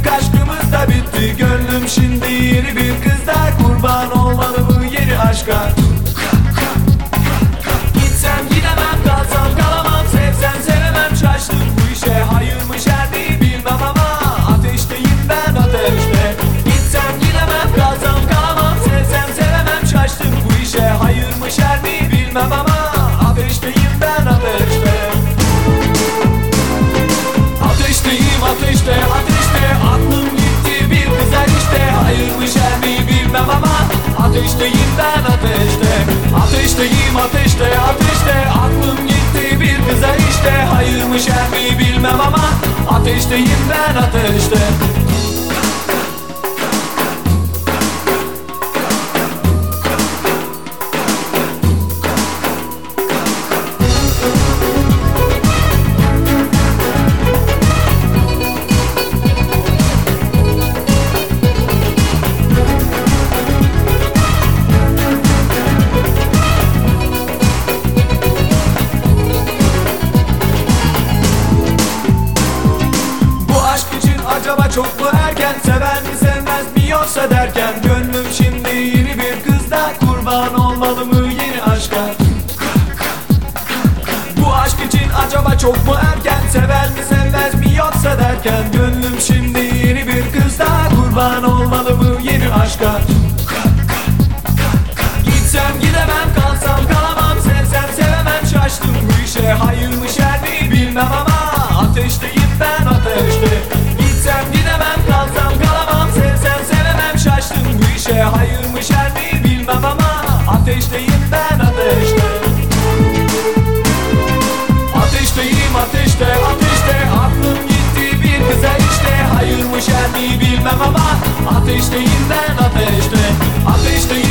sıkımlık aşkımız da bitti. Gönlüm şimdi yeni bir kızda kurban olmalı bu yeni aşka ateşte. Ateşteyim ateşte ateşte. Aklım gitti bir güzel işte. Hayırmış her mi bilmem ama Ateşteyim ben ateşte sevmez mi yoksa derken Gönlüm şimdi yeni bir kızda Kurban olmalı mı yeni aşka? Bu aşk için acaba çok mu erken? Sever mi sevmez mi? Yoksa derken Gönlüm şimdi yeni bir kızda Kurban olmalı mı yeni aşka? Gitsem gidemem kalsam kalamam. Sevsem sevemem şaştım bu işe. Hayırmış her mi bilmem ama ateşte işe Hayırmış her mi bilmem ama Ateşteyim ben ateşte. Ateşteyim ateşte ateşte. Aklım gitti bir kıza işte. Hayırmış her mi bilmem ama Ateşteyim ben ateşte. Ateşteyim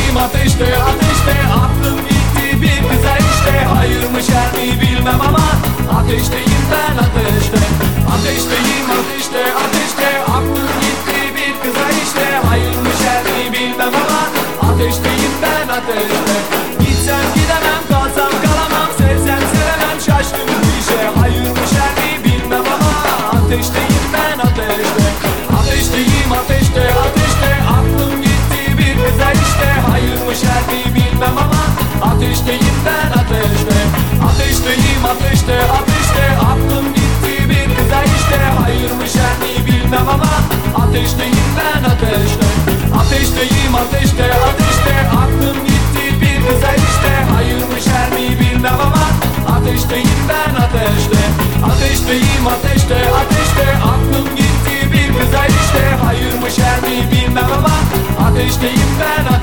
Ateşte ateşte Aklım gitti bir kıza işte. Hayırmış her mi bilmem ama Ateşteyim ben ateşte. Ateşteyim ateşte ateşte. Aklım gitti bir kıza işte. Hayırmış her mi bilmem ama Hayırmış her